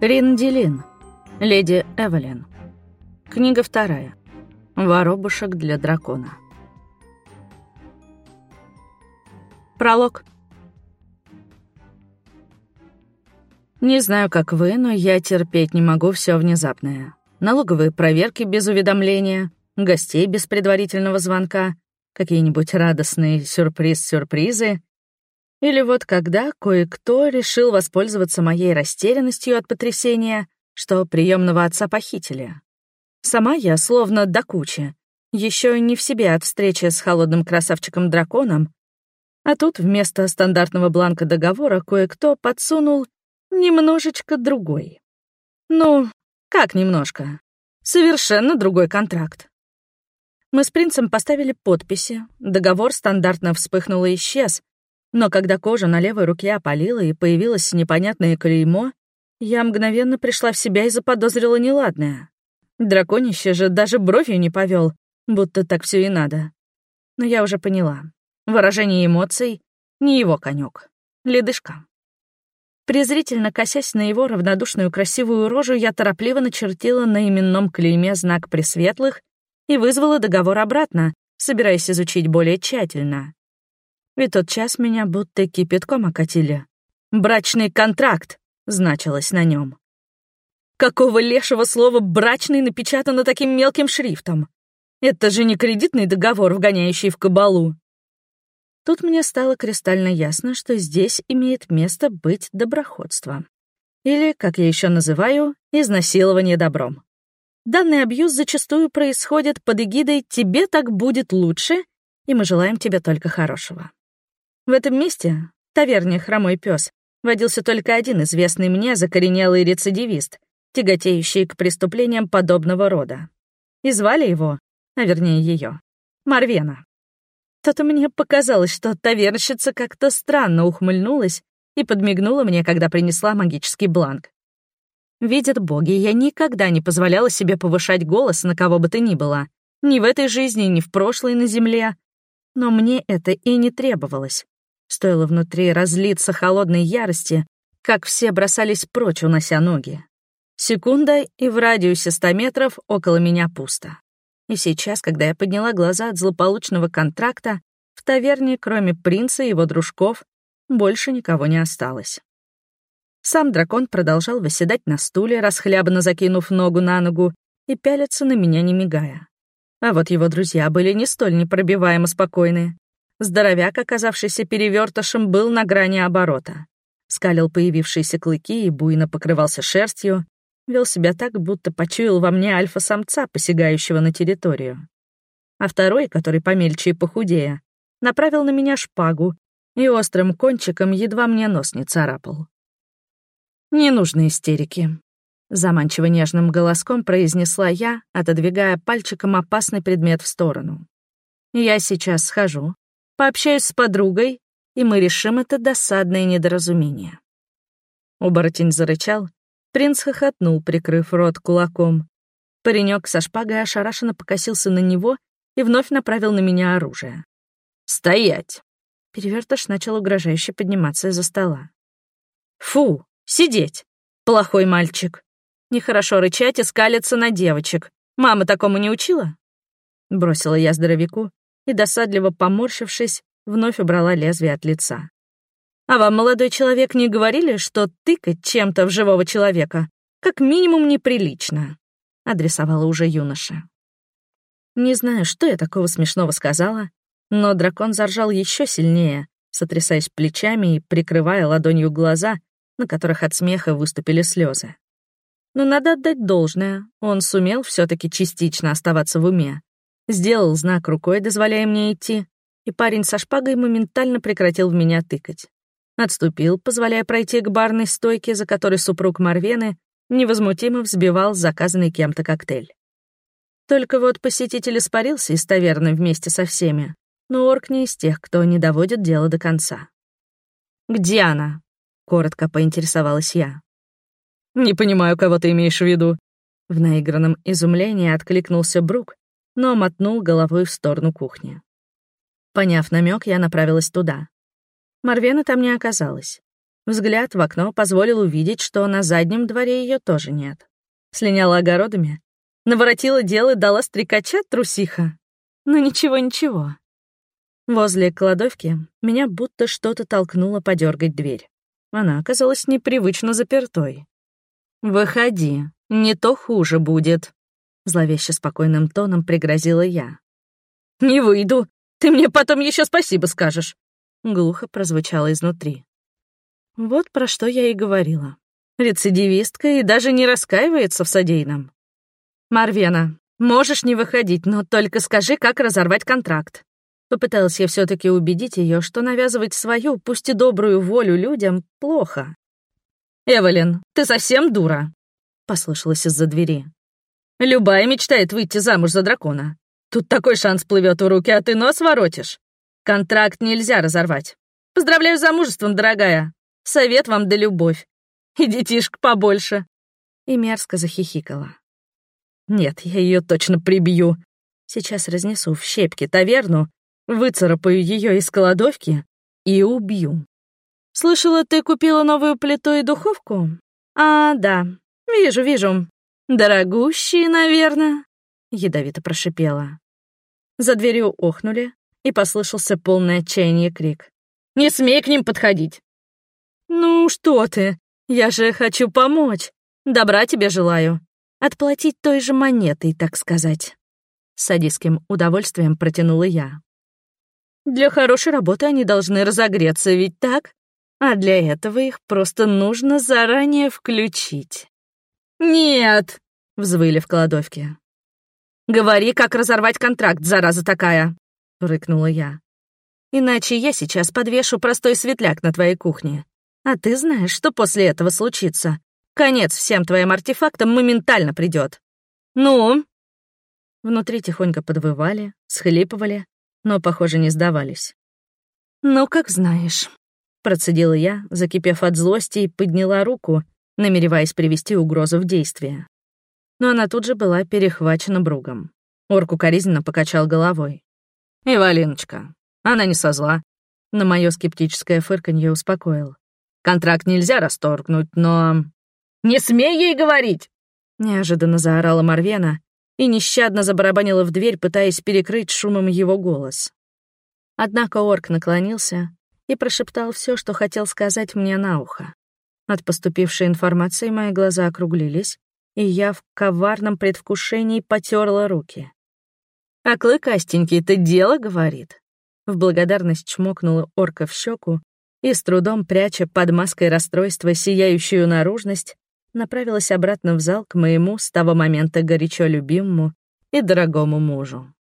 Ринделин. Леди Эвелин. Книга вторая. Воробушек для дракона. Пролог. Не знаю, как вы, но я терпеть не могу все внезапное. Налоговые проверки без уведомления, гостей без предварительного звонка, какие-нибудь радостные сюрприз-сюрпризы или вот когда кое-кто решил воспользоваться моей растерянностью от потрясения, что приемного отца похитили. Сама я словно до кучи, еще не в себе от встречи с холодным красавчиком-драконом, а тут вместо стандартного бланка договора кое-кто подсунул немножечко другой. Ну, как немножко? Совершенно другой контракт. Мы с принцем поставили подписи, договор стандартно вспыхнул и исчез, но когда кожа на левой руке опалила и появилось непонятное клеймо, я мгновенно пришла в себя и заподозрила неладное. Драконище же даже бровью не повел, будто так все и надо. Но я уже поняла. Выражение эмоций — не его конек. Ледышка. Презрительно косясь на его равнодушную красивую рожу, я торопливо начертила на именном клейме знак Пресветлых и вызвала договор обратно, собираясь изучить более тщательно ведь тот час меня будто кипятком окатили. «Брачный контракт» значилось на нем. Какого лешего слова «брачный» напечатано таким мелким шрифтом? Это же не кредитный договор, вгоняющий в кабалу. Тут мне стало кристально ясно, что здесь имеет место быть доброходство. Или, как я еще называю, изнасилование добром. Данный абьюз зачастую происходит под эгидой «тебе так будет лучше», и мы желаем тебе только хорошего. В этом месте, таверне «Хромой пес, водился только один известный мне закоренелый рецидивист, тяготеющий к преступлениям подобного рода. И звали его, а вернее ее, Марвена. То-то мне показалось, что таверщица как-то странно ухмыльнулась и подмигнула мне, когда принесла магический бланк. Видят боги, я никогда не позволяла себе повышать голос на кого бы то ни было. Ни в этой жизни, ни в прошлой на земле. Но мне это и не требовалось. Стоило внутри разлиться холодной ярости, как все бросались прочь, унося ноги. Секунда, и в радиусе ста метров около меня пусто. И сейчас, когда я подняла глаза от злополучного контракта, в таверне, кроме принца и его дружков, больше никого не осталось. Сам дракон продолжал восседать на стуле, расхлябанно закинув ногу на ногу, и пялиться на меня, не мигая. А вот его друзья были не столь непробиваемо спокойны. Здоровяк, оказавшийся перевертышем, был на грани оборота. Скалил появившиеся клыки и буйно покрывался шерстью, вел себя так, будто почуял во мне альфа-самца, посягающего на территорию. А второй, который помельче и похудее, направил на меня шпагу и острым кончиком едва мне нос не царапал. «Не нужны истерики», — заманчиво нежным голоском произнесла я, отодвигая пальчиком опасный предмет в сторону. «Я сейчас схожу, Пообщаюсь с подругой, и мы решим это досадное недоразумение». Оборотень зарычал, принц хохотнул, прикрыв рот кулаком. Паренек со шпагой ошарашенно покосился на него и вновь направил на меня оружие. «Стоять!» Перевертыш начал угрожающе подниматься из-за стола. «Фу! Сидеть! Плохой мальчик! Нехорошо рычать и скалиться на девочек. Мама такому не учила?» Бросила я здоровяку, и, досадливо поморщившись, вновь убрала лезвие от лица. «А вам, молодой человек, не говорили, что тыкать чем-то в живого человека как минимум неприлично?» — адресовала уже юноша. Не знаю, что я такого смешного сказала, но дракон заржал еще сильнее, сотрясаясь плечами и прикрывая ладонью глаза, на которых от смеха выступили слезы. Но надо отдать должное, он сумел все таки частично оставаться в уме, Сделал знак рукой, дозволяя мне идти, и парень со шпагой моментально прекратил в меня тыкать. Отступил, позволяя пройти к барной стойке, за которой супруг Марвены невозмутимо взбивал заказанный кем-то коктейль. Только вот посетитель испарился из таверны вместе со всеми, но орк не из тех, кто не доводит дело до конца. «Где она?» — коротко поинтересовалась я. «Не понимаю, кого ты имеешь в виду». В наигранном изумлении откликнулся Брук, но мотнул головой в сторону кухни. Поняв намек, я направилась туда. Марвена там не оказалось. Взгляд в окно позволил увидеть, что на заднем дворе ее тоже нет. Слиняла огородами, наворотила дело и дала стрекача трусиха. Ну ничего-ничего. Возле кладовки меня будто что-то толкнуло подергать дверь. Она оказалась непривычно запертой. «Выходи, не то хуже будет», — зловеще спокойным тоном пригрозила я. «Не выйду, ты мне потом еще спасибо скажешь», — глухо прозвучало изнутри. Вот про что я и говорила. Рецидивистка и даже не раскаивается в содеянном. «Марвена, можешь не выходить, но только скажи, как разорвать контракт». Попыталась я все таки убедить ее, что навязывать свою, пусть и добрую волю людям, плохо. «Эвелин, ты совсем дура?» — послышалось из-за двери. «Любая мечтает выйти замуж за дракона. Тут такой шанс плывет в руки, а ты нос воротишь. Контракт нельзя разорвать. Поздравляю с замужеством, дорогая. Совет вам да любовь. И детишек побольше». И мерзко захихикала. «Нет, я ее точно прибью. Сейчас разнесу в щепки таверну, выцарапаю ее из кладовки и убью. Слышала, ты купила новую плиту и духовку? А, да, вижу, вижу. Дорогущие, наверное, ядовито прошипела. За дверью охнули, и послышался полный отчаяние крик. «Не смей к ним подходить!» «Ну что ты? Я же хочу помочь. Добра тебе желаю. Отплатить той же монетой, так сказать». С садистским удовольствием протянула я. Для хорошей работы они должны разогреться, ведь так? А для этого их просто нужно заранее включить. «Нет!» — взвыли в кладовке. «Говори, как разорвать контракт, зараза такая!» — рыкнула я. «Иначе я сейчас подвешу простой светляк на твоей кухне. А ты знаешь, что после этого случится. Конец всем твоим артефактам моментально придет. Ну?» Внутри тихонько подвывали, схлипывали, но, похоже, не сдавались. «Ну, как знаешь», — процедила я, закипев от злости, и подняла руку, намереваясь привести угрозу в действие. Но она тут же была перехвачена бругом. Орку коризненно покачал головой. «Ивалиночка, она не со зла». На моё скептическое фырканье успокоил. «Контракт нельзя расторгнуть, но...» «Не смей ей говорить!» Неожиданно заорала Марвена, и нещадно забарабанила в дверь, пытаясь перекрыть шумом его голос. Однако орк наклонился и прошептал все, что хотел сказать мне на ухо. От поступившей информации мои глаза округлились, и я в коварном предвкушении потерла руки. «А клыкастенький-то дело, — говорит». В благодарность чмокнула орка в щеку и, с трудом пряча под маской расстройства сияющую наружность, направилась обратно в зал к моему с того момента горячо любимому и дорогому мужу.